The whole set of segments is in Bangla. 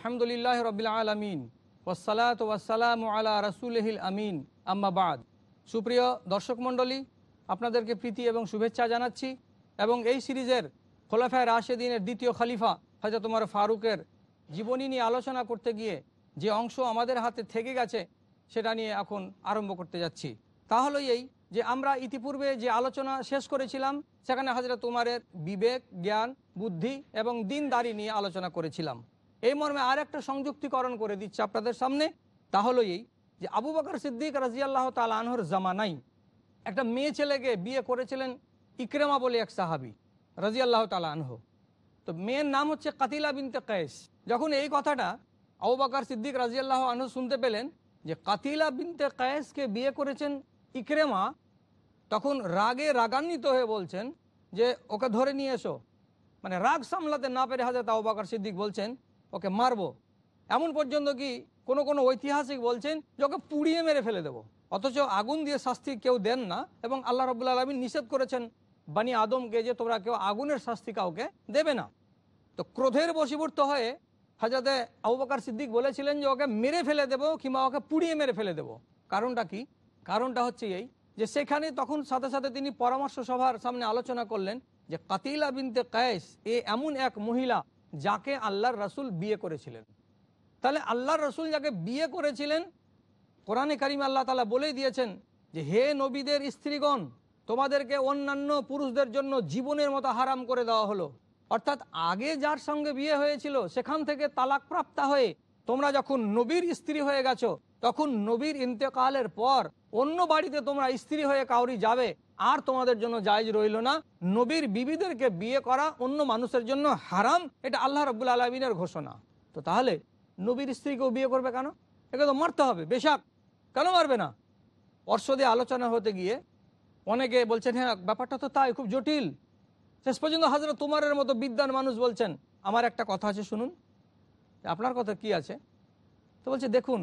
আলহামদুলিল্লাহ রবিল আলমিন ওসালাত ওয়াসালাম আলা রসুলহিল আমিন আম্মাবাদ সুপ্রিয় দর্শক মণ্ডলী, আপনাদেরকে প্রীতি এবং শুভেচ্ছা জানাচ্ছি এবং এই সিরিজের খোলাফায় রাশেদিনের দ্বিতীয় খলিফা হজরত তোমার ফারুকের জীবনী নিয়ে আলোচনা করতে গিয়ে যে অংশ আমাদের হাতে থেকে গেছে, সেটা নিয়ে এখন আরম্ভ করতে যাচ্ছি। তাহলে এই যে আমরা ইতিপূর্বে যে আলোচনা শেষ করেছিলাম, সেখানে হজরত উমারের বিবেক, জ্ঞান, বুদ্ধি এবং দিনদারি নিয়ে আলোচনা করেছিলাম। এই মর্মে আর একটা সংযুক্তিকরণ করে দিচ্ছে আপনাদের সামনে। তাহলে এই যে আবু বকর সিদ্দিক রাজিয়াল্লাহ তাল আনহর জামানাই একটা মেয়ে ছেলেকে বিয়ে করেছিলেন ইকরেমা বলে এক সাহাবি রাজিয়াল্লাহ তাল আনহ। তো মেয়ের নাম হচ্ছে কাতিলা বিনতে কয়েস। যখন এই কথাটা আবু বকর সিদ্দিক রাজিয়াল্লাহ আনহ শুনতে পেলেন যে কাতিলা বিনতে কয়েসকে বিয়ে করেছেন ইকরেমা, তখন রাগে রাগান্বিত হয়ে বলছেন যে, ওকে ধরে নিয়ে এসো। মানে রাগ সামলাতে না পেরে হাজার আবু বকর সিদ্দিক বলছেন ওকে মারবো। এমন পর্যন্ত কি কোনো কোনো ঐতিহাসিক বলছেন যে ওকে পুড়িয়ে মেরে ফেলে দেবো। অথচ আগুন দিয়ে শাস্তি কেউ দেন না এবং আল্লাহ রবুল্লা আলমিন নিষেধ করেছেন, বানি আদমকে যে তোমরা কেউ আগুনের শাস্তি কাউকে দেবে না। তো ক্রোধের বশীভূত হয়ে হাজাতে আবু বকর সিদ্দিক বলেছিলেন যে ওকে মেরে ফেলে দেবো কিংবা ওকে পুড়িয়ে মেরে ফেলে দেবো। কারণটা কি? কারণটা হচ্ছে এই যে সেখানে তখন সাথে সাথে তিনি পরামর্শ সভার সামনে আলোচনা করলেন যে কাতিলা বিনতে কায়েস, এ এমন এক মহিলা যাকে আল্লাহর রসুল বিয়ে করেছিলেন। তাহলে আল্লাহর রসুল যাকে বিয়ে করেছিলেন, কোরআনে কারিম আল্লাহ তালা বলেই দিয়েছেন যে, হে নবীদের স্ত্রীগণ, তোমাদেরকে অন্যান্য পুরুষদের জন্য জীবনের মতো হারাম করে দেওয়া হলো। অর্থাৎ আগে যার সঙ্গে বিয়ে হয়েছিল, সেখান থেকে তালাক প্রাপ্তা হয়ে তোমরা যখন নবীর স্ত্রী হয়ে গেছো তখন নবীর ইন্তেকালের পর অন্য বাড়িতে তোমরা স্ত্রী হয়ে কাউরি যাবে, আর তোমাদের জন্য জায়জ রইল না। নবীর বিবিদেরকে বিয়ে করা অন্য মানুষের জন্য হারাম, এটা আল্লাহ রব্বুল আলমিনের ঘোষণা। তো তাহলে নবীর স্ত্রীকেও বিয়ে করবে কেন? একে তো মারতে হবে, বেশাক। কেন মারবে না? পর্ষদে আলোচনা হতে গিয়ে অনেকে বলছেন হ্যাঁ ব্যাপারটা তো তাই, খুব জটিল। শেষ পর্যন্ত হাজরা তোমারের মতো বিদ্যান মানুষ বলছেন, আমার একটা কথা আছে, শুনুন। আপনার কথা কি আছে? তো বলছে, দেখুন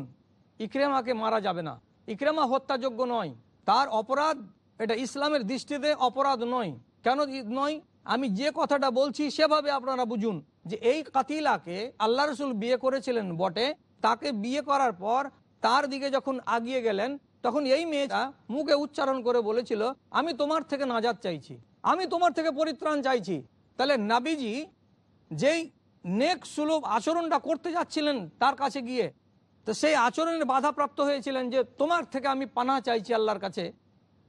ইকরেমাকে মারা যাবে না। ইকরেমা হত্যাযোগ্য নয়। তার অপরাধ, এটা ইসলামের দৃষ্টিতে অপরাধ নয়। কেন নয়? আমি যে কথাটা বলছি সেভাবে আপনারা বুঝুন যে এই কাতিলাকে আল্লাহ রসুল বিয়ে করেছিলেন বটে। তাকে বিয়ে করার পর তার দিকে যখন আগিয়ে গেলেন, তখন এই মেয়েটা মুখে উচ্চারণ করে বলেছিল, আমি তোমার থেকে নাজাদ চাইছি। আমি তোমার থেকে পরিত্রাণ চাইছি। তাহলে নাবিজি যেই নেক সুলভ আচরণটা করতে যাচ্ছিলেন তার কাছে গিয়ে তো সেই আচরণের বাধাপ্রাপ্ত হয়েছিলেন যে তোমার থেকে আমি পানা চাইছি আল্লাহর কাছে।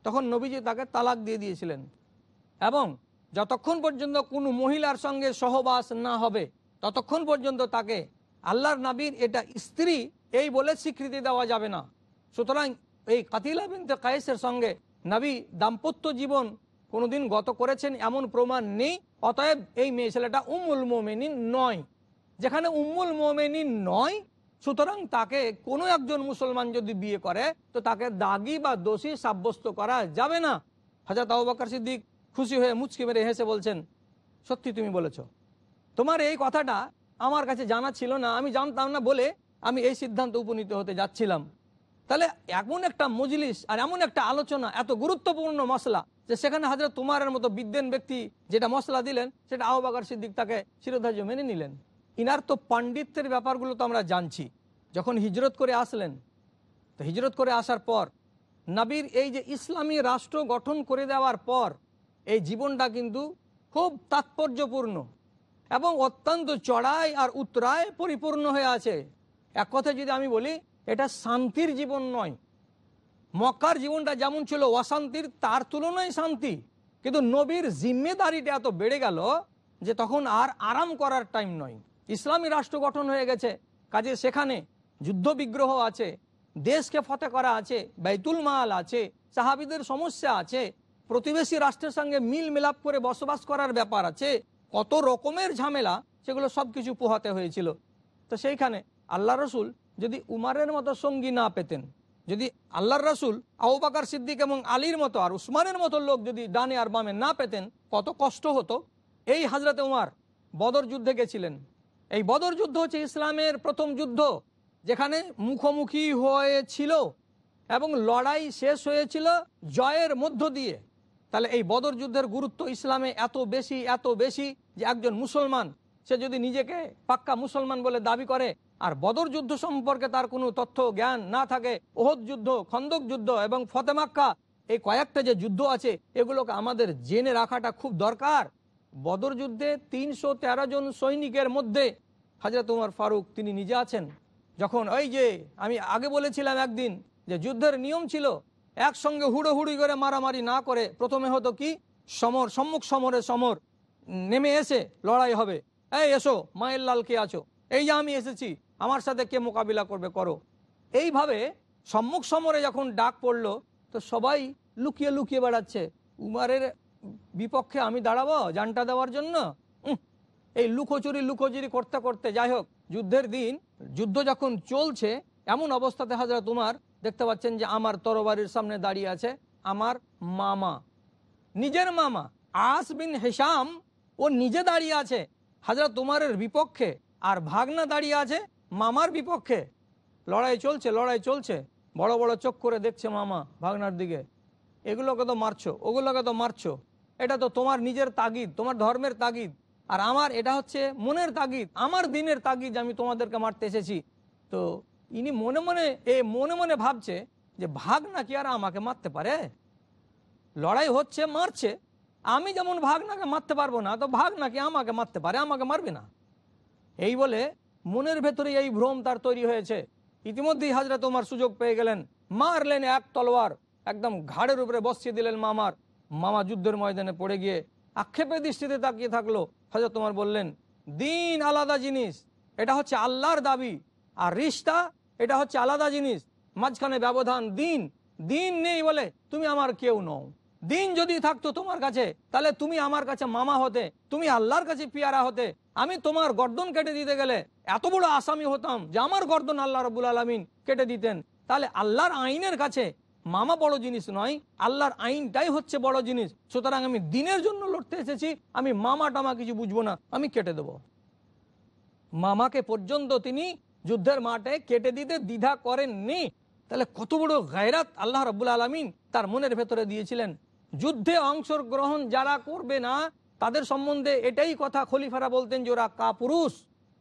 তখন নবীজি তাকে তালাক দিয়ে দিয়েছিলেন। এবং যতক্ষণ পর্যন্ত কোনো মহিলার সঙ্গে সহবাস না হবে, ততক্ষণ পর্যন্ত তাকে আল্লাহর নাবির এটা স্ত্রী এই বলে স্বীকৃতি দেওয়া যাবে না। সুতরাং এই কাতিলা বিনতে কায়েসের সঙ্গে নাবি দাম্পত্য জীবন কোনোদিন গত করেছেন এমন প্রমাণ নেই, অতএব এই মেয়ে ছেলেটা উমুল মোমেনিন নয়। যেখানে উম্মুল মোমেনিন নয় সুতরাং তাকে কোনো একজন মুসলমান যদি বিয়ে করে, তো তাকে দাগি বা দোষী সাব্যস্ত করা যাবে না। হাজার আবাকার সিদ্দিক খুশি হয়ে মুচকি মেরে হেসে বলছেন, সত্যি তুমি বলেছ। তোমার এই কথাটা আমার কাছে জানা ছিল না, আমি জানতাম না বলে আমি এই সিদ্ধান্ত উপনীত হতে যাচ্ছিলাম। তাহলে এমন একটা মজলিস আর এমন একটা আলোচনা, এত গুরুত্বপূর্ণ মশলা যে সেখানে হাজরত তোমারের মতো বিদ্যান ব্যক্তি যেটা মশলা দিলেন, সেটা আহবাগার সিদ্দিক তাকে শিরোধার্য মেনে নিলেন। ইনার তো পাণ্ডিত্যের ব্যাপারগুলো তো আমরা জানছি। যখন হিজরত করে আসলেন, তো হিজরত করে আসার পর, নাবির এই যে ইসলামী রাষ্ট্র গঠন করে দেওয়ার পর, এই জীবনটা কিন্তু খুব তাৎপর্যপূর্ণ এবং অত্যন্ত চড়াই আর উত্তরায় পরিপূর্ণ হয়ে আছে। এক কথা যদি আমি বলি, এটা শান্তির জীবন নয়। মক্কার জীবনটা যেমন ছিল অশান্তির, তার তুলনায় শান্তি। কিন্তু নবীর জিম্মেদারিটা এত বেড়ে গেল যে তখন আর আরাম করার টাইম নয়। ইসলামী রাষ্ট্র গঠন হয়ে গেছে। কাজে সেখানে যুদ্ধ বিগ্রহ আছে, দেশকে ফতে করা আছে, বাইতুল মাল আছে, সাহাবিদের সমস্যা আছে, প্রতিবেশী রাষ্ট্রের সঙ্গে মিল মিলাপ করে বসবাস করার ব্যাপার আছে, কত রকমের ঝামেলা, সেগুলো সব কিছু পোহাতে হয়েছিল। তো সেইখানে আল্লাহ রসুল যদি উমারের মতো সঙ্গী না পেতেন, যদি আল্লাহর রসুল আউবাকার সিদ্দিক এবং আলীর মতো আর উসমানের মতো লোক যদি ডানে আর বামে না পেতেন, কত কষ্ট হতো। এই হাজরতে উমার বদর যুদ্ধে গেছিলেন। এই বদর যুদ্ধ হচ্ছে ইসলামের প্রথম যুদ্ধ, যেখানে মুখোমুখি হয়েছিল এবং লড়াই শেষ হয়েছিল জয়ের মধ্য দিয়ে। তাহলে এই বদর যুদ্ধের গুরুত্ব ইসলামে এত বেশি এত বেশি যে একজন মুসলমান, সে যদি নিজেকে পাক্কা মুসলমান বলে দাবি করে, আর বদর যুদ্ধ সম্পর্কে তার কোনো তথ্য, জ্ঞান না থাকে, ওহদ যুদ্ধ, খন্দক যুদ্ধ এবং ফতেমাক্কা এই কয়েকটা যে যুদ্ধ আছে, এগুলোকে আমাদের জেনে রাখাটা খুব দরকার। বদর যুদ্ধে তিনশো তেরো জন সৈনিকের মধ্যে হাজরত উমর ফারুক তিনি নিজে আছেন। যখন ওই যে আমি আগে বলেছিলাম একদিন যে যুদ্ধের নিয়ম ছিল, একসঙ্গে হুড়োহুড়ি করে মারামারি না করে প্রথমে হতো কি, সমর, সম্মুখ সমরে সমর, নেমে এসে লড়াই হবে। এই এসো, মায়ের লাল কে আছো? এই যে আমি এসেছি, আমার সাথে কে মোকাবিলা করবে করো? এইভাবে সম্মুখ সমরে যখন ডাক পড়ল, তো সবাই লুকিয়ে লুকিয়ে বেড়াচ্ছে। উমারের বিপক্ষে আমি দাঁড়াবো জানটা দেওয়ার জন্য? এই লুকোচুরি লুকোচুরি করতে করতে, যাই হোক, যুদ্ধের দিন, যুদ্ধ যখন চলছে, এমন অবস্থাতে হাজরা তোমার, দেখতে পাচ্ছেন যে আমার তরবারির সামনে দাঁড়িয়ে আছে আমার মামা, নিজের মামা, আস বিন হেসাম ও নিজে দাঁড়িয়ে আছে, হাজরা তোমারের বিপক্ষে, আর ভাগনা দাঁড়িয়ে আছে মামার বিপক্ষে। লড়াই চলছে লড়াই চলছে, বড় বড় চোখ করে দেখছে মামা ভাগনার দিকে। এগুলোকে তো মারছো, ওগুলোকে তো মারছো। এটা তো তোমার নিজের তাগিদ, তোমার ধর্মের তাগিদ। আর আমার, এটা হচ্ছে মনের তাগিদ, আমার দিনের তাগিদ আমি তোমাদেরকে মারতে এসেছি। তো ইনি মনে মনে, এ মনে মনে ভাবছে যে ভাগ নাকি আর আমাকে মারতে পারে? লড়াই হচ্ছে, মারছে। আমি যেমন ভাগ নাকে মারতে পারব না, তো ভাগ নাকি আমাকে মারতে পারে, আমাকে মারবে না। এই বলে মনের ভেতরে এই ভ্রম তার তৈরি হয়েছে। ইতিমধ্যেই হাজরা তোমার সুযোগ পেয়ে গেলেন। মারলেন এক তলোয়ার, একদম ঘাড়ের উপরে বসিয়ে দিলেন মামার। মামা যুদ্ধের ময়দানে পড়ে গিয়ে আক্ষেপের দৃষ্টিতে তাকিয়ে থাকল। হাজরা তোমার বললেন, দিন আলাদা জিনিস, এটা হচ্ছে আল্লাহর দাবি। আর রিস্তা এটা হচ্ছে আলাদা জিনিস। মাঝখানে ব্যবধান দিন। দিন নেই বলে তুমি আমার কেউ নও। দিন যদি থাকতো তোমার কাছে, তাহলে তুমি আমার কাছে মামা হতে, তুমি আল্লাহর কাছে পিয়ারা হতে। আমি তোমার গর্দন কেটে দিতে গেলে এত বড় আসামি হতাম যে আমার গর্দন আল্লাহ রবুল আলমিন কেটে দিতেন। তাহলে আল্লাহর আইনের কাছে মামা বড় জিনিস নয়, আল্লাহর আইনটাই হচ্ছে বড় জিনিস। সুতরাং আমি দিনের জন্য লড়তে এসেছি, আমি মামা টামা কিছু বুঝব না, আমি কেটে দেব। মামাকে পর্যন্ত তিনি যুদ্ধের মাঠে কেটে দিতে দ্বিধা করেননি। তাহলে কত বড় গায়রাত আল্লাহ রব্বুল আলমিন তার মনের ভেতরে দিয়েছিলেন। যুদ্ধে অংশগ্রহণ যারা করবে না, তাদের সম্বন্ধে এটাই কথা খলিফারা বলতেন যে ওরা কাপুরুষ।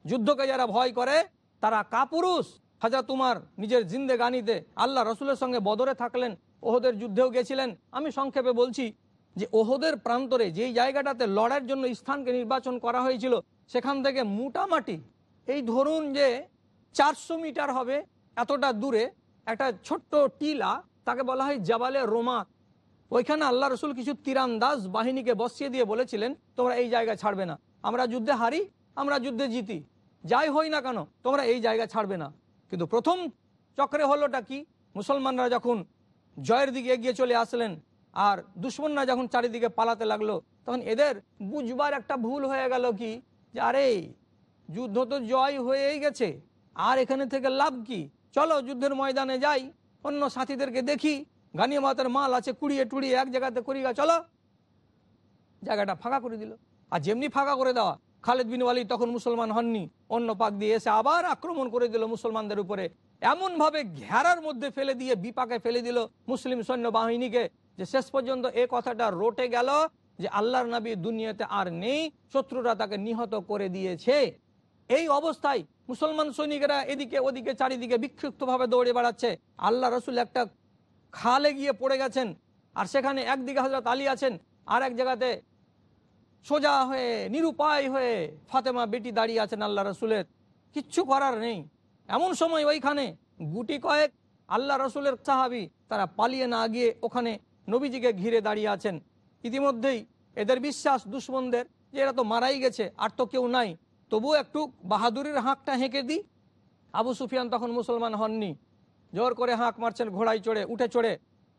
যুদ্ধকে যারা ভয় করে, তারা কাপুরুষ। হাজা তোমার নিজের জিন্দেগানিতে আল্লাহ রসুলের সঙ্গে বদরে থাকলেন, ওহদের যুদ্ধেও গেছিলেন। আমি সংক্ষেপে বলছি যে ওহদের প্রান্তরে যেই জায়গাটাতে লড়াইয়ের জন্য স্থানকে নির্বাচন করা হয়েছিল, সেখান থেকে মোটামাটি এই ধরুন যে চারশো মিটার হবে, এতটা দূরে একটা ছোট্ট টিলা, তাকে বলা হয় জাবালে রোমা। ওইখানে আল্লাহ রসুল কিছু তীরান্দাজ বাহিনীকে বসিয়ে দিয়ে বলেছিলেন, তোমরা এই জায়গা ছাড়বে না। আমরা যুদ্ধে হারি, আমরা যুদ্ধে জিতি। যাই হই না কেন, তোমরা এই জায়গা ছাড়বে না। কিন্তু প্রথম চক্রে হলোটা কি? মুসলমানরা যখন জয়ের দিকে এগিয়ে চলে আসলেন আর দুশ্মনরা যখন চারিদিকে পালাতে লাগল, তখন এদের বুঝবার একটা ভুল হয়ে গেল কি? যে আরে, যুদ্ধ তো জয় হয়েই গেছে, আর এখানে থেকে লাভ কি? চলো যুদ্ধের ময়দানে যাই, অন্য সাথীদেরকে দেখি গানিয়ামাতের মাল আছে কুড়িয়ে টুড়িয়ে এক জায়গাতে করি গা চলো। জায়গাটা ফাঁকা করে দিল। আর যেমনি ফাঁকা করে দেওয়া খালেদ বিন ওয়ালি তখন মুসলমান হননি। অন্য পাক দিয়ে এসে আবার আক্রমণ করে দিল মুসলমানদের উপরে। এমন ভাবে ঘেরার মধ্যে ফেলে দিয়ে বিপাকে ফেলে দিল মুসলিম সৈন্য বাহিনীকে যে শেষ পর্যন্ত এ কথাটা রটে গেল যে আল্লাহর নবী দুনিয়াতে আর নেই, শত্রুরা তাকে নিহত করে দিয়েছে। এই অবস্থায় মুসলমান সৈনিকেরা এদিকে ওদিকে চারিদিকে বিক্ষিপ্তভাবে দৌড়ে বেড়াচ্ছে। আল্লাহ রসুল একটা খালে গিয়ে পড়ে গেছেন। আর সেখানে একদিকে হজরত আলী আছেন আর এক জায়গাতে সোজা হয়ে, নিরুপায় হয়ে ফাতেমা বেটি দাঁড়িয়ে আছেন আল্লাহ রসুলের। কিচ্ছু করার নেই। এমন সময় ওইখানে গুটি কয়েক আল্লাহ রসুলের সাহাবি তারা পালিয়ে না গিয়ে ওখানে নবীজিকে ঘিরে দাঁড়িয়ে আছেন। ইতিমধ্যেই এদের বিশ্বাস দুশ্মনদের যে এরা তো মারাই গেছে, আর তো কেউ নাই। তবুও একটু বাহাদুরের হাঁকটা হেঁকে দিই। আবু সুফিয়ান তখন মুসলমান হননি। জোর করে হাঁক মারছেন, ঘোড়ায় চড়ে, উঠে চড়ে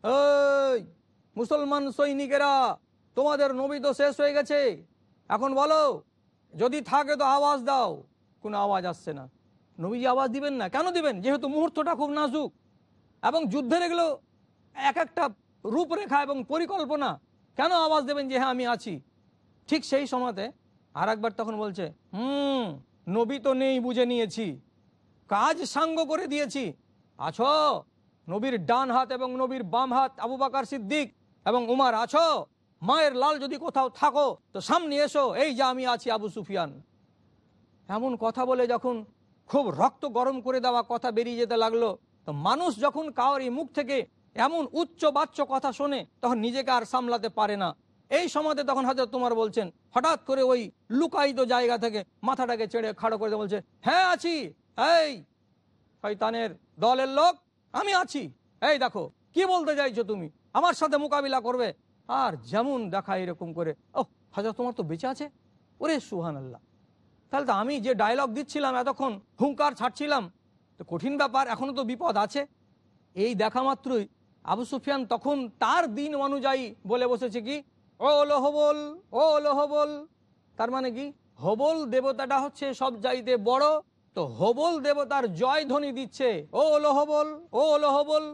ওই মুসলমান সৈনিকেরা তোমাদের নবী তো শেষ হয়ে গেছে। এখন বলো, যদি থাকে তো আওয়াজ দাও। কোনো আওয়াজ আসছে না। নবীজি আওয়াজ দিবেন না? কেন দিবেন? যেহেতু মুহূর্তটা খুব নাজুক। এবং যুদ্ধের এগুলো এক একটা রূপরেখা এবং পরিকল্পনা। কেন আওয়াজ দেবেন যে হ্যাঁ আমি আছি? ঠিক সেই সময়তে আর একবার তখন বলছে, হুম, নবী তো নেই বুঝে নিয়েছি। কাজ সাঙ্গ করে দিয়েছি। আছো? নবীর ডান হাত এবং নবীর বাম হাত আবু বাকার সিদ্দিক এবং উমার আছো? মায়ের লাল যদি কোথাও থাকো, তো সামনে এসো, এই যে আমি আছি আবু সুফিয়ান। এমন কথা বলে যখন খুব রক্ত গরম করে দেওয়া কথা বেরিয়ে যেতে লাগল, তো মানুষ যখন কারোর এই মুখ থেকে এমন উচ্চ বাচ্চ কথা শোনে, তখন নিজেকে আর সামলাতে পারে না। এই সময়তে তখন হয়তো তোমার বলছেন, হঠাৎ করে ওই লুকায়িত জায়গা থেকে মাথাটাকে চেড়ে খাড়ো করে বলছে হ্যাঁ আছি। এই, শয়তানের দলের লোক, আমি আছি। এই দেখো, কি বলতে চাইছো তুমি? আমার সাথে মোকাবিলা করবে? আর যেমন দেখা এরকম করে ও হাজার তোমার তো বেঁচে আছে? ওরে সুহান আল্লাহ তাহলে তো আমি যে ডায়লগ দিচ্ছিলাম এতক্ষণ, হুঙ্কার ছাড়ছিলাম, তো কঠিন ব্যাপার এখনও তো বিপদ আছে। এই দেখা মাত্রই আবু সুফিয়ান তখন তার দিন অনুযায়ী বলে বসেছে কি? ও হবল ও হবল তার মানে কি? হবল দেবতাটা হচ্ছে সব চাইতে বড়, তো হবল দেবতার জয় ধ্বনি দিচ্ছে, ও হবল ও হবল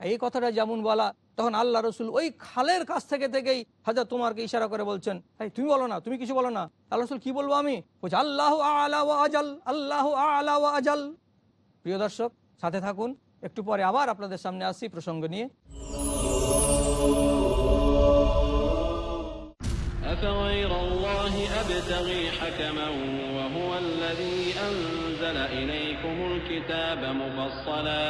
এই কথাটা যেমন বলা তখন আল্লাহ রসুল ওই খালের কাছ থেকে থেকেই হাজার তোমারকে ইশারা করে বলছেন এই তুমি বলো না তুমি কিছু বলো না আল্লাহ রসুল কি বলবো আমি বলছি আল্লাহ আলা ওয়া আজাল আল্লাহ আলা ওয়া আজাল প্রিয় দর্শক সাথে থাকুন একটু পরে আবার আপনাদের সামনে আসছি প্রসঙ্গ নিয়ে أفغير الله أبتغي حكما وهو الذي أنزل إليكم الكتاب مفصلا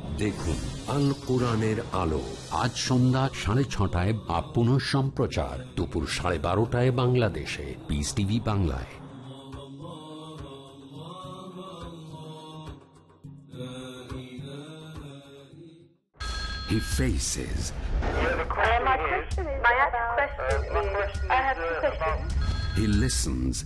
দেখুন আল কোরআনের আলো আজ সন্ধ্যা সাড়ে ছটায় বা পুনঃ সম্প্রচার দুপুর সাড়ে বারোটায় বাংলাদেশে পিস টিভি বাংলায় He faces, Uh, my question is my question is I have two questions. he listens,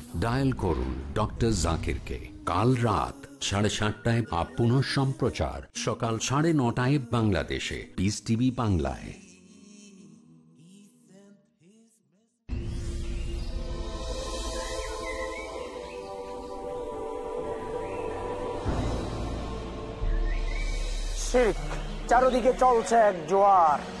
Dial করুন ডক্টর জাকিরকে কাল রাত সাড়ে সাতটায় বা পুনঃ সম্প্রচার। সকাল সাড়ে নটায় বাংলাদেশে। পিস টিভি বাংলায়। চারদিকে চলছে এক জোয়ার।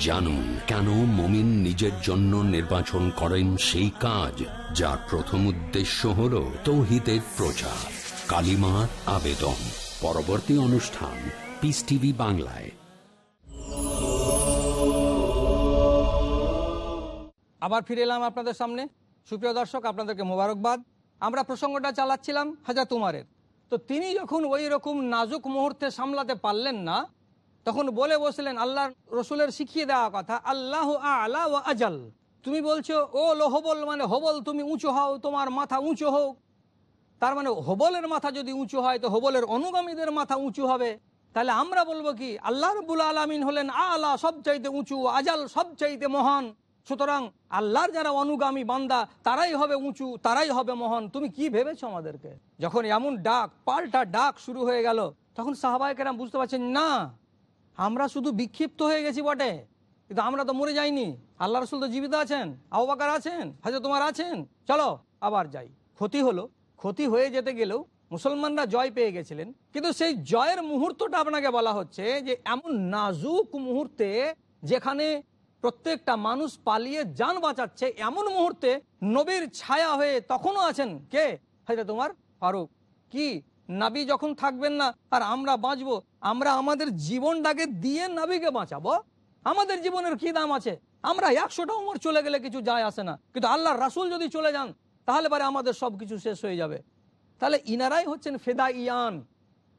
জানুন কেন মমিন নিজের জন্য নির্বাচন করেন সেই কাজ যার প্রথম উদ্দেশ্য হল তৌহিদের প্রচার। কালিমার আবেদন। পরবর্তী অনুষ্ঠান পিস টিভি বাংলায়। আবার ফিরে এলাম আপনাদের সামনে। সুপ্রিয় দর্শক, আপনাদেরকে মোবারকবাদ। আমরা প্রসঙ্গটা চালাচ্ছিলাম হাজার তুমারের তো তিনি যখন ওই রকম নাজুক মুহূর্তে সামলাতে পারলেন না তখন বলে বসলেন আল্লাহ রসুলের শিখিয়ে দেওয়া কথা, আল্লাহ আলা ও আজাল। তুমি বলছো, ও লো হবল মানে হবল, তুমি উঁচু হও, তোমার মাথা উঁচু হোক। তার মানে হবলের মাথা যদি উঁচু হয়, তো হবলের অনুগামীদের মাথা উঁচু হবে। তাহলে আমরা বলব কি, আল্লাহ রবুল আলমিন হলেন আলা সবচাইতে উঁচু, আজাল সবচাইতে মহান। সুতরাং আল্লাহর যারা অনুগামী বান্দা, তারাই হবে উঁচু, তারাই হবে মহান। তুমি কি ভেবেছো আমাদেরকে? যখন এমন ডাক, পাল্টা ডাক শুরু হয়ে গেল, তখন সাহাবাহিকেরাম বুঝতে পারছেন, না আমরা শুধু বিক্ষিপ্ত হয়ে গেছি বটে। কিন্তু আমরা তো মরে যাইনি। আল্লাহ রসুল তো জীবিত আছেন। আবাকার আছেন হাজর তোমার আছেন। চলো, আবার যাই। ক্ষতি হলো। ক্ষতি হয়ে যেতে গেলেও মুসলমানরা জয় পেয়ে গেছিলেন। কিন্তু সেই জয়ের মুহূর্তটা আপনাকে বলা হচ্ছে যে, এমন নাজুক মুহূর্তে যেখানে প্রত্যেকটা মানুষ পালিয়ে যান বাঁচাচ্ছে, এমন মুহূর্তে নবীর ছায়া হয়ে তখনও আছেন কে? হাজরা তোমার ফারুক। কি নাবি যখন থাকবেন না, আর আমরা বাঁচবো, আমরা আমাদের জীবনটাকে দিয়ে নাবিকে বাঁচাবো। আমাদের জীবনের কি দাম আছে? আমরা একশোটা উমর চলে গেলে কিছু যায় আসে না। কিন্তু আল্লাহ রাসুল যদি চলে যান, তাহলে পরে আমাদের সব কিছু শেষ হয়ে যাবে। তাহলে ইনারাই হচ্ছেন ফেদা ইয়ান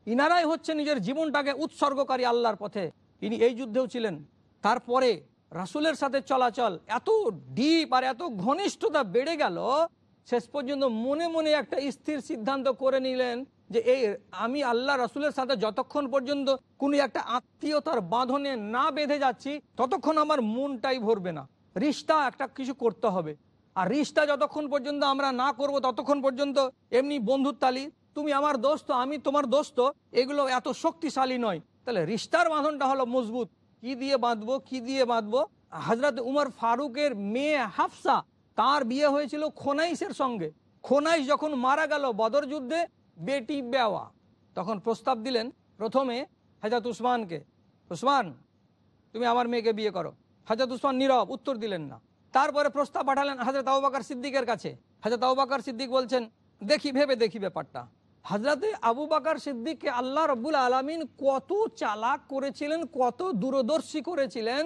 ইনারাই হচ্ছে নিজের জীবনটাকে উৎসর্গকারী আল্লাহর পথে। ইনি এই যুদ্ধেও ছিলেন। তারপরে রাসুলের সাথে চলাচল এত ডিপ আর এত ঘনিষ্ঠতা বেড়ে গেল, শেষ পর্যন্ত মনে মনে একটা স্থির সিদ্ধান্ত করে নিলেন যে এই আমি আল্লাহ রাসুলের সাথে যতক্ষণ পর্যন্ত কোনো একটা আত্মীয়তার বাঁধনে না বেঁধে যাচ্ছি, ততক্ষণ আমার মনটাই ভরবে না। রিস্তা একটা কিছু করতে হবে। আর রিস্তা যতক্ষণ পর্যন্ত আমরা না করব, ততক্ষণ পর্যন্ত এমনি বন্ধুত্বালি তুমি আমার দোস্ত, আমি তোমার দোস্ত, এগুলো এত শক্তিশালী নয়। তাহলে রিস্তার বাঁধনটা হলো মজবুত। কি দিয়ে বাঁধবো, কি দিয়ে বাঁধবো? হজরত উমর ফারুকের মেয়ে হাফসা, তার বিয়ে হয়েছিল খোনাইসের সঙ্গে। খোনাইস যখন মারা গেল বদর যুদ্ধে বেটি বেওয়া। তখন প্রস্তাব দিলেন, প্রথমে হাজরত উসমানকে। উসমান, তুমি আমার মেয়েকে বিয়ে করো। হাজরত উসমান নীরব, উত্তর দিলেন না। তারপরে প্রস্তাব পাঠালেন হাজরত আবাকার সিদ্দিকের কাছে। হাজরত আবাকার সিদ্দিক বলছেন, দেখি, ভেবে দেখি ব্যাপারটা। হাজরাতে আবু বাকার সিদ্দিককে আল্লাহ রব্বুল আলমিন কত চালাক করেছিলেন, কত দূরদর্শী করেছিলেন,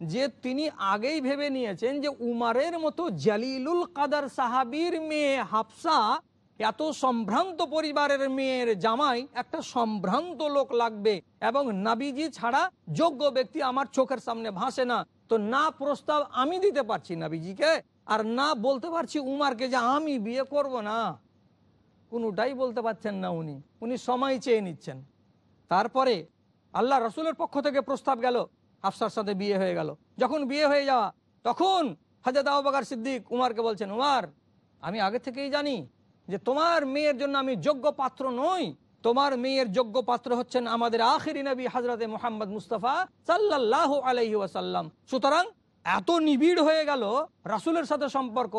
যে তিনি আগেই ভেবে নিয়েছেন যে উমারের মতো জালিলুল কাদার সাহাবির মেয়ে হাফসা এত সম্ভ্রান্ত পরিবারের মেয়ের জামাই একটা সম্ভ্রান্ত লোক লাগবে এবং নাবিজি ছাড়া যোগ্য ব্যক্তি আমার চোখের সামনে ভাসে না। তো না প্রস্তাব আমি দিতে পারছি নাবিজিকে আর না বলতে পারছি উমারকে যে আমি বিয়ে করব না। কোনোটাই বলতে পারছেন না উনি। উনি সময় চেয়ে নিচ্ছেন। তারপরে আল্লাহ রসুলের পক্ষ থেকে প্রস্তাব গেল, আফসার সাথে বিয়ে হয়ে গেল। যখন বিয়ে হয়ে যাওয়া, তখন হাজরত আবাকার সিদ্দিক উমারকে বলছেন, উমার, আমি আগে থেকেই জানি যে তোমার মেয়ের জন্য আমি যোগ্য পাত্র নই, তোমার মেয়ের যোগ্য পাত্র হচ্ছেন আমাদের আখিরি নবী হাজরতে মোহাম্মদ মুস্তফা সাল্লাহ আলহি ওয়াসাল্লাম। সুতরাং এত নিবিড় হয়ে গেল রাসুলের সাথে সম্পর্ক,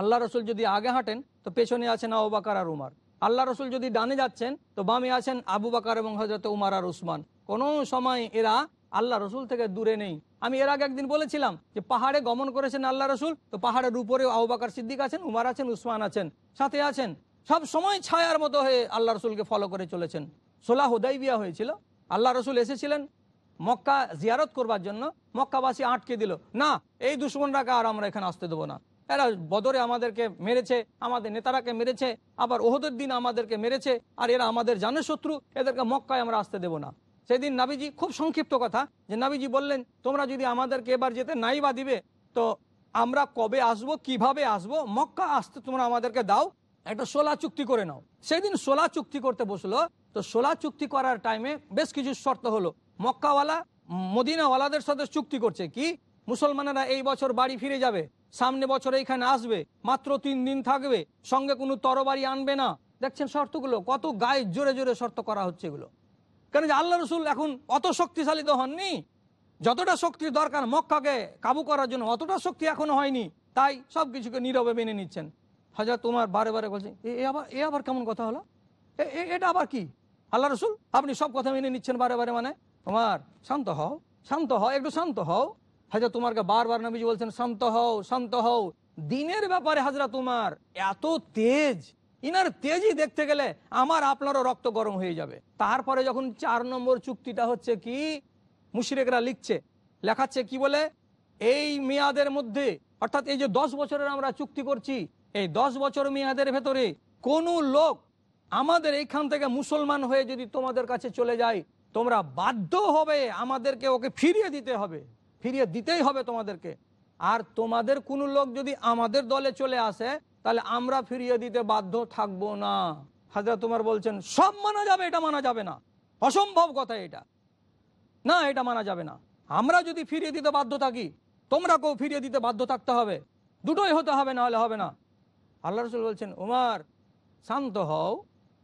আল্লাহ রসুল যদি আগে হাঁটেন, তো পেছনে আছেন আবু বাকার আর উমার। আল্লাহ রসুল যদি ডানে যাচ্ছেন, তো বামে আছেন আবু বাকার এবং হজরত উমার আর উসমান। কোনো সময় এরা আল্লাহ রসুল থেকে দূরে নেই। আমি এর আগে একদিন বলেছিলাম যে পাহাড়ে গমন করেছেন আল্লাহ রসুল, তো পাহাড়ের উপরে আহবাকার বাকার সিদ্দিক আছেন, উমার আছেন, উসমান আছেন, সাথে আছেন। সব সময় ছায়ার মতো হয়ে আল্লাহ রসুলকে ফলো করে চলেছেন। সোলাহ হুদাই বিয়া হয়েছিল। আল্লাহ রসুল এসেছিলেন মক্কা জিয়ারত করবার জন্য। মক্কাবাসী আটকে দিল, না, এই দুশ্মনরাকে আর আমরা এখানে আসতে দেবো না। এরা বদরে আমাদেরকে মেরেছে, আমাদের নেতারাকে মেরেছে, আবার ওহদের দিন আমাদেরকে মেরেছে, আর এরা আমাদের জানে শত্রু, এদেরকে মক্কায় আমরা আসতে দেবো না। সেদিন নাবিজি খুব সংক্ষিপ্ত কথা যে নাবিজি বললেন, তোমরা যদি আমাদেরকে এবার যেতে নাই বা দিবে, তো আমরা কবে আসব, কীভাবে আসব? মক্কা আসতে তোমরা আমাদেরকে দাও, একটা সোলা চুক্তি করে নাও। সেদিন সোলা চুক্তি করতে বসল, তো সোলা চুক্তি করার টাইমে বেশ কিছু শর্ত হলো। মক্কাওয়ালা, মদিনাওয়ালাদের সাথে চুক্তি করছে কি? মুসলমানেরা এই বছর বাড়ি ফিরে যাবে, সামনে বছর এইখানে আসবে, মাত্র তিন দিন থাকবে, সঙ্গে কোনো তরবারি আনবে না। দেখছেন শর্তগুলো? কত গায়ে জোরে জোরে শর্ত করা হচ্ছে এগুলো। কেন যে আল্লাহ রসুল এখন অত শক্তিশালী তো হননি। যতটা শক্তির দরকার মক্কাকে কাবু করার জন্য, অতটা শক্তি এখনও হয়নি। তাই সব কিছুকে নীরবে মেনে নিচ্ছেন। হাজার তোমার বারে বারে বলছে, এ আবার এ আবার কেমন কথা হলো? এটা আবার কি? আল্লাহ রসুল, আপনি সব কথা মেনে নিচ্ছেন বারে বারে মানে? তোমার শান্ত হও শান্ত হও, একটু শান্ত হও। হাজার তোমারকে বারবার নবীজি বলছেন, শান্ত হও শান্ত হও। দিনের ব্যাপারে হাজরা তোমার এত তেজ ইনার তেজি দেখতে গেলে আমার আপনারও রক্ত গরম হয়ে যাবে। তারপরে যখন চার নম্বর চুক্তিটা হচ্ছে কি, মুশরেকরা লিখছে, লেখাচ্ছে কি বলে? এই মেয়াদের মধ্যে, অর্থাৎ এই যে দশ বছরের আমরা চুক্তি করছি, এই দশ বছর মেয়াদের ভেতরে কোনো লোক আমাদের এইখান থেকে মুসলমান হয়ে যদি তোমাদের কাছে চলে যায়, তোমরা বাধ্য হবে আমাদেরকে ওকে ফিরিয়ে দিতে হবে। ফিরিয়ে দিতেই হবে তোমাদেরকে। আর তোমাদের কোনো লোক যদি আমাদের দলে চলে আসে তাহলে আমরা ফিরিয়ে দিতে বাধ্য থাকব না। হাজরা তোমার বলছেন, সব মানা যাবে, এটা মানা যাবে না। অসম্ভব কথা এটা। না, এটা মানা যাবে না। আমরা যদি ফিরিয়ে দিতে বাধ্য থাকি তোমরা কেউ ফিরিয়ে দিতে বাধ্য থাকতে হবে। দুটোই হতে হবে না হলে হবে না। আল্লাহ রসুল বলছেন, উমার, শান্ত হও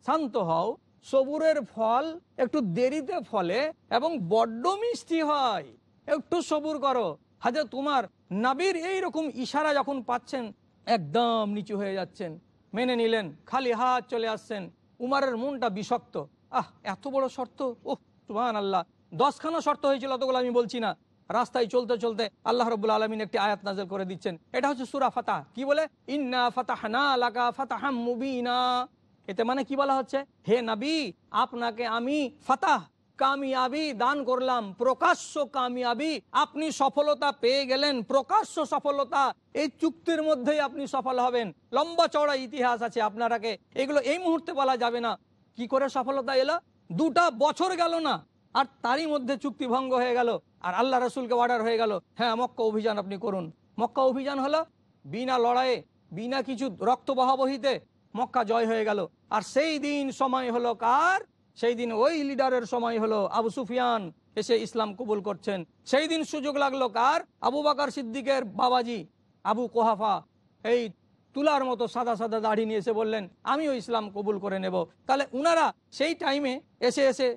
শান্ত হও। সবুরের ফল একটু দেরিতে ফলে এবং বড্ড মিষ্টি হয়। একটু সবুর করো। হাজার তোমার নাবির এই রকম ইশারা যখন পাচ্ছেন একদম নিচু হয়ে যাচ্ছেন। মেনে নিলেন, খালি হাত চলে আসছেন। উমারের মনটা বিষক্ত। আহ, এত বড় শর্ত? ওহ সুবাহান আল্লাহ দশখানা শর্ত হয়েছিল, অতগুলো আমি বলছি না। রাস্তায় চলতে চলতে আল্লাহ রবুল্লা আলমিন একটি আয়াত নাজল করে দিচ্ছেন। এটা হচ্ছে সুরা ফাতাহ। কি বলে? ইন্না ফাতাহনা লাকা ফাতাহাম মুবিনা। এতে মানে কি বলা হচ্ছে? হে নবী, আপনাকে আমি ফাতাহ কামিয়াবি দান করলাম, প্রকাশ্য কামিয়াবি। আপনি সফলতা পেয়ে গেলেন, প্রকাশ্য সফলতা। এই চুক্তির মধ্যেই আপনি সফল হবেন। লম্বা চওড়া ইতিহাস আছে আপনারাকে। এগুলো এই মুহূর্তে বলা যাবে না। কি করে সফলতা এলো? দুটা বছর গেল না, আর তারই মধ্যে চুক্তি ভঙ্গ হয়ে গেল, আর আল্লাহ রসুলকে অর্ডার হয়ে গেল। হ্যাঁ মক্কা অভিযান আপনি করুন। মক্কা অভিযান হলো বিনা লড়াইয়ে, বিনা কিছু রক্ত বহাবহিতে মক্কা জয় হয়ে গেল। আর সেই দিন সময় হলো কার? সেই দিন ওই লিডারের সময় হলো আবু সুফিয়ান এসে ইসলাম কবুল করছেন। সেই দিন সুযোগ লাগল কার? আবু বাকার সিদ্দিকের বাবাজি, আবু কোহাফা। এই তুলার মতো সাদা সাদা দাড়ি নিয়ে এসে বললেন, আমিও ইসলাম কবুল করে নেব। তাহলে উনারা সেই টাইমে এসে এসে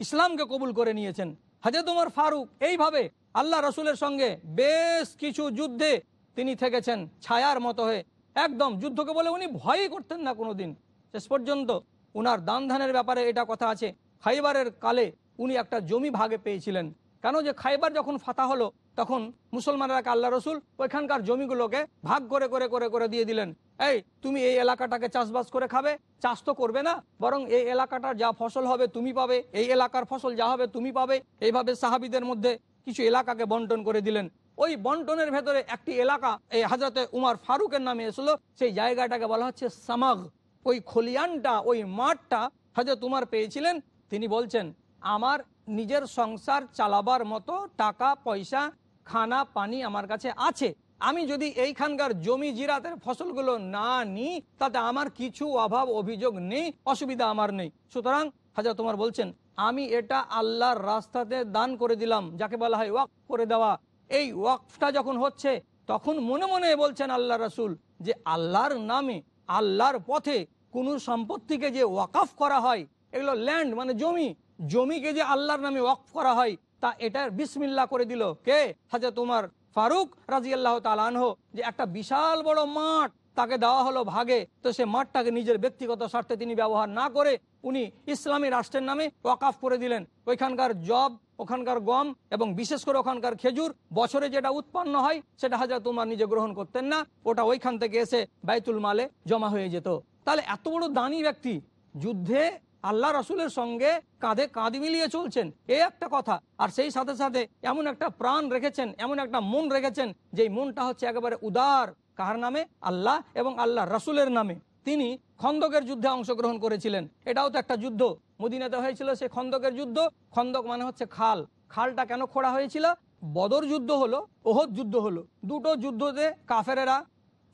ইসলামকে কবুল করে নিয়েছেন। হাজরত উমর ফারুক এইভাবে আল্লাহ রসুলের সঙ্গে বেশ কিছু যুদ্ধে তিনি থেকেছেন, ছায়ার মতো হয়ে। একদম যুদ্ধকে বলে উনি ভয়ই করতেন না কোনোদিন। শেষ পর্যন্ত উনার দান ধানের ব্যাপারে এটা কথা আছে। খাইবারের কালে উনি একটা জমি ভাগে পেয়েছিলেন। কেন যে খাইবার যখন ফাতা হলো, তখন মুসলমানরা আল্লাহ রসুল, ওইখানকার জমিগুলোকে ভাগ করে করে করে করে দিয়ে দিলেন। এই, তুমি এই এলাকাটাকে চাষবাস করে খাবে, চাষ তো করবে না, বরং এই এলাকাটার যা ফসল হবে তুমি পাবে, এই এলাকার ফসল যা হবে তুমি পাবে। এইভাবে সাহাবিদের মধ্যে কিছু এলাকাকে বন্টন করে দিলেন। ওই বন্টনের ভেতরে একটি এলাকা, এই হাজরতে উমার ফারুকের নামে এসলো সেই জায়গাটাকে বলা হচ্ছে সামাগ। ওই খলিয়ানটা, ওই মাঠটা হাজরত তোমার পেয়েছিলেন। তিনি বলছেন, আমার নিজের সংসার চালাবার মতো টাকা, পয়সা, খানা, পানি আমার কাছে আছে। আমি যদি এইখানকার জমি জিরাতের ফসলগুলো না নিই, তাতে আমার কিছু অভাব, অভিযোগ নেই, অসুবিধা আমার নেই। সুতরাং হাজার তোমার বলছেন, আমি এটা আল্লাহর রাস্তাতে দান করে দিলাম, যাকে বলা হয় ওয়াক করে দেওয়া। এই ওয়াকফটা যখন হচ্ছে, তখন মনে মনে বলছেন আল্লাহ রসুল যে আল্লাহর নামে, আল্লাহর পথে কোনো সম্পত্তিকে যে ওয়াকাফ করা হয়, এগুলো ল্যান্ড মানে জমি, জমিকে যে আল্লাহর নামে ওয়াকফ করা হয়, তা এটার বিসমিল্লা করে দিল। কে? হাজা তোমার ফারুক রাজি আল্লাহ তালানহ যে একটা বিশাল বড় মাঠ তাকে দেওয়া হলো ভাগে। তো সে মাঠটাকে নিজের ব্যক্তিগত স্বার্থে তিনি ব্যবহার না করে উনি ইসলামী রাষ্ট্রের নামে ওয়াকাফ করে দিলেন। ওইখানকার জব, ওখানকার গম এবং বিশেষ করে ওখানকার খেজুর বছরে যেটা উৎপন্ন হয়, সেটা হাজার তোমার নিজে গ্রহণ করতেন না, ওটা ওইখান থেকে এসে বাইতুল মালে জমা হয়ে যেত। তাহলে এত বড় দানি ব্যক্তি যুদ্ধে আল্লাহ রসুলের সঙ্গে কাঁধে কাঁধ মিলিয়ে চলছেন এই একটা কথা। আর সেই সাথে সাথে এমন একটা প্রাণ রেখেছেন, এমন একটা মন রেখেছেন, যেই মনটা হচ্ছে একেবারে উদার। কার নামে? আল্লাহ এবং আল্লাহ রসুলের নামে। তিনি খন্দকের যুদ্ধে অংশগ্রহণ করেছিলেন। এটাও তো একটা যুদ্ধ। মদিনাতে হয়েছিল সে খন্দকের যুদ্ধ। খন্দক মানে হচ্ছে খাল। খালটা কেন খোঁড়া হয়েছিল? বদর যুদ্ধ হলো, ওহদ যুদ্ধ হলো। দুটো যুদ্ধতে কাফেরেরা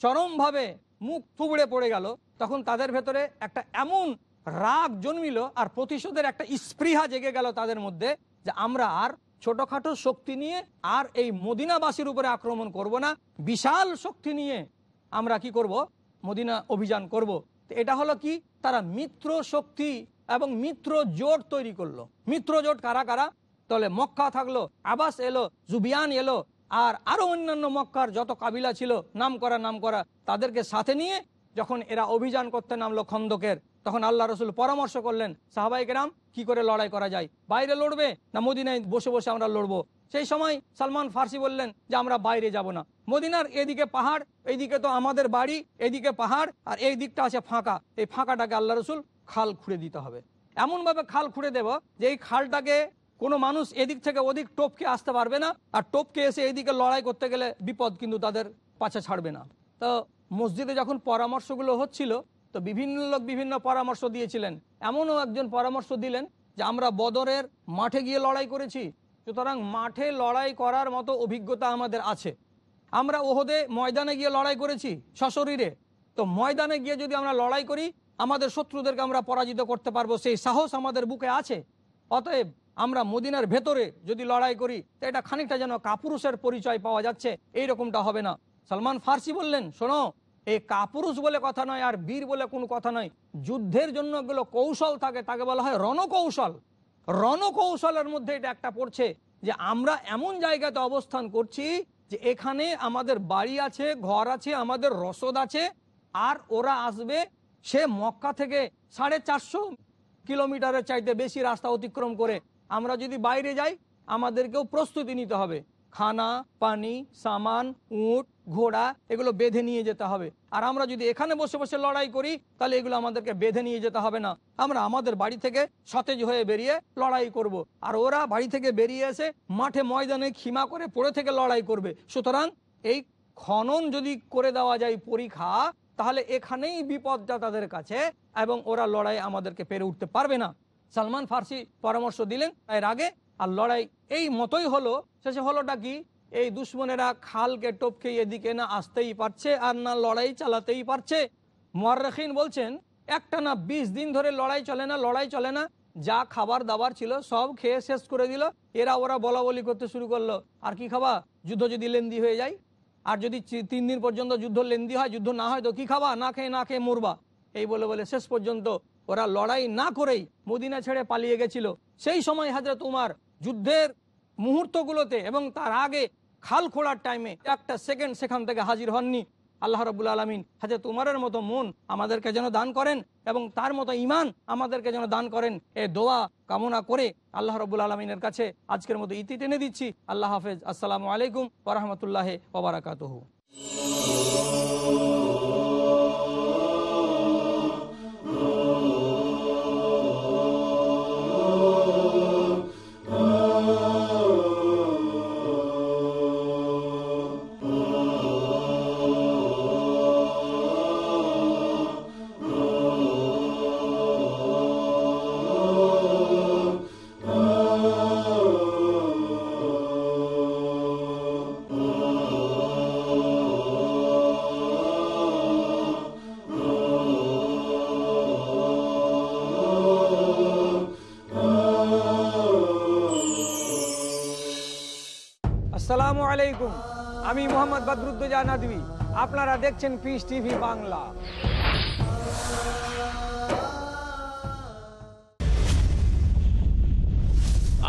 চরমভাবে মুখ থুবড়ে পড়ে গেল। তখন তাদের ভেতরে একটা এমন রাগ জন্মিল আর প্রতিশোধের একটা স্পৃহা জেগে গেল তাদের মধ্যে যে আমরা আর ছোটখাটো শক্তি নিয়ে আর এই মদিনাবাসীর উপরে আক্রমণ করব না। বিশাল শক্তি নিয়ে আমরা কি করব? মদিনা অভিযান করব। তো এটা হলো কি? তারা মিত্র শক্তি এবং মিত্র জোট তৈরি করল। মিত্র জোট কারা কারা? তাহলে মক্কা থাকল, আবাস এলো, জুবিয়ান এলো আর আরও অন্যান্য মক্কার যত কাবিলা ছিল, নাম করা নাম করা, তাদেরকে সাথে নিয়ে যখন এরা অভিযান করতে নামলো খন্দকের, তখন আল্লাহ রসুল পরামর্শ করলেন সাহাবাইকেরাম কি করে লড়াই করা যায়? বাইরে লড়বে না মদিনায় বসে বসে আমরা লড়বো? সেই সময় সালমান ফার্সি বললেন যে, আমরা বাইরে যাব না। মদিনার এদিকে পাহাড় এইদিকে তো আমাদের বাড়ি, এদিকে পাহাড়, আর এই দিকটা আছে ফাঁকা। এই ফাঁকাটাকে আল্লাহ রসুল খাল খুঁড়ে দিতে হবে। এমনভাবে খাল খুঁড়ে দেব যে, এই খালটাকে কোনো মানুষ এদিক থেকে ওদিক টোপকে আসতে পারবে না, আর টোপকে এসে এইদিকে লড়াই করতে গেলে বিপদ কিন্তু তাদের পাছে ছাড়বে না। তো মসজিদে যখন পরামর্শগুলো হচ্ছিল, তো বিভিন্ন লোক বিভিন্ন পরামর্শ দিয়েছিলেন। এমনও একজন পরামর্শ দিলেন যে, আমরা বদরের মাঠে গিয়ে লড়াই করেছি, সুতরাং মাঠে লড়াই করার মতো অভিজ্ঞতা আমাদের আছে। আমরা ওহদে ময়দানে গিয়ে লড়াই করেছি, সশরীরে। তো ময়দানে গিয়ে যদি আমরা লড়াই করি, আমাদের শত্রুদেরকে আমরা পরাজিত করতে পারব। সেই সাহস আমাদের বুকে আছে। অতএব আমরা মদিনার ভেতরে যদি লড়াই করি, তো এটা খানিকটা যেন কাপুরুষের পরিচয় পাওয়া যাচ্ছে এই রকমটা হবে না। সালমান ফার্সি বললেন, শোনো এই কাপুরুষ বলে কথা নয় আর বীর বলে কোনো কথা নয়। যুদ্ধের জন্য এগুলো কৌশল থাকে, তাকে বলা হয় রণকৌশল। রণকৌশলের মধ্যে এটা একটা পড়ছে যে আমরা এমন জায়গাতে অবস্থান করছি যে এখানে আমাদের বাড়ি আছে, ঘর আছে, আমাদের রসদ আছে, আর ওরা আসবে, সে মক্কা থেকে সাড়ে চারশো কিলোমিটারের চাইতে বেশি রাস্তা অতিক্রম করে আমরা যদি বাইরে যাই, আমাদেরকেও প্রস্তুতি নিতে হবে। খানা, পানি, সামান, উট, ঘোড়া, এগুলো বেঁধে নিয়ে যেতে হবে। আর আমরা যদি এখানে বসে বসে লড়াই করি, তাহলে এগুলো আমাদেরকে বেঁধে নিয়ে যেতে হবে না। আমরা আমাদের বাড়ি থেকে সতেজ হয়ে বেরিয়ে লড়াই করব। আর ওরা বাড়ি থেকে বেরিয়ে এসে মাঠে ময়দানে খিমা করে পড়ে থেকে লড়াই করবে। সুতরাং এই খনন যদি করে দেওয়া যায় পরীক্ষা, তাহলে এখানেই বিপদটা তাদের কাছে এবং ওরা লড়াই আমাদেরকে পেরে উঠতে পারবে না। সালমান ফার্সি পরামর্শ দিলেন এর আগে, আর লড়াই এই মতোই হলো। শেষে হলোটা কি? এই দুশ্মনেরা খালকে টপকে এদিকে না আসতেই পারছে আর না লড়াই চালাতেই পারছে। মোয়ারখিন বলছেন, একটা না বিশ দিন ধরে লড়াই চলে না, লড়াই চলে না। যা খাবার দাবার ছিল সব খেয়ে শেষ করে দিল। এরা ওরা বলা বলি করতে শুরু করল। আর কি খাবা? যুদ্ধ যদি লেন্দি হয়ে যায়। আর যদি তিন দিন পর্যন্ত যুদ্ধ লেন্দি হয়, যুদ্ধ না হয় তো কি খাবা? না খেয়ে না খেয়ে মরবা। এই বলে বলে শেষ পর্যন্ত ওরা লড়াই না করেই মদিনা ছেড়ে পালিয়ে গেছিল। সেই সময় হাজরত উমার যুদ্ধের মুহূর্তগুলোতে এবং তার আগে খাল খোলার টাইমে একটা সেকেন্ড সেখান থেকে হাজির হননি। আল্লাহ রবুল আলমিন হাজরত উমারের মতো মন আমাদেরকে যেন দান করেন এবং তার মতো ইমান আমাদেরকে যেন দান করেন। এ দোয়া কামনা করে আল্লাহ রবুল আলমিনের কাছে আজকের মতো ইতি টেনে দিচ্ছি। আল্লাহ হাফেজ। আসসালামু আলাইকুম ওরহমতুল্লাহ ওবরাকাতহু আলাইকুম আমি মোহাম্মদ বদরুদ্দোজা নাদবি আপনারা দেখছেন পিস টিভি বাংলা।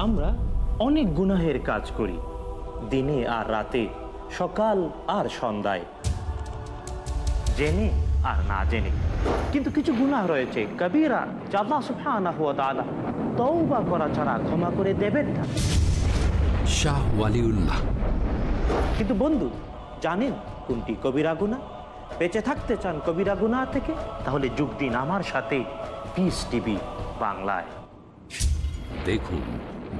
আমরা অনেক গুনাহের কাজ করি। দিনে আর রাতে সকাল আর সন্ধ্যায়। জেনে আর না জেনে। কিন্তু কিছু গুনাহ রয়েছে। কবিরা জাল্লা সুফানা হুয়া তাআলা তওবা করা ছাড়া ক্ষমা করে দেবেন না। শাহ ওয়ালিউল্লাহ। কিন্তু বন্ধু, জানেন কোনটি কবিরা গুণা বেঁচে থাকতে চান কবিরা গুণা থেকে, তাহলে যোগ দিন আমার সাথে। পিস টিভি বাংলায়। দেখুন,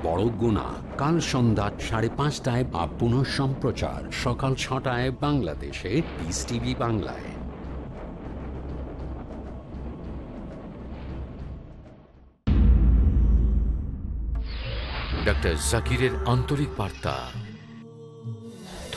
বড় গুণা, কাল সন্ধ্যা সাড়ে পাঁচটায় বা পুনঃ সম্প্রচার, সকাল ছটায় বাংলাদেশে পিস টিভি বাংলায়। ডক্টর জাকিরের আন্তরিক বার্তা।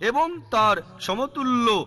এবং তার সমতুল্য